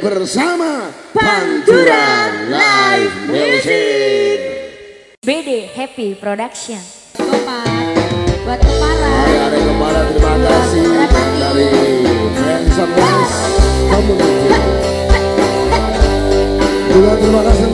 bersama Pantura Live Music. BD Happy Production. Kopat buat kepala. Hai, hari kepala terima kasih dari Handsome West Kamu Juga terima kasih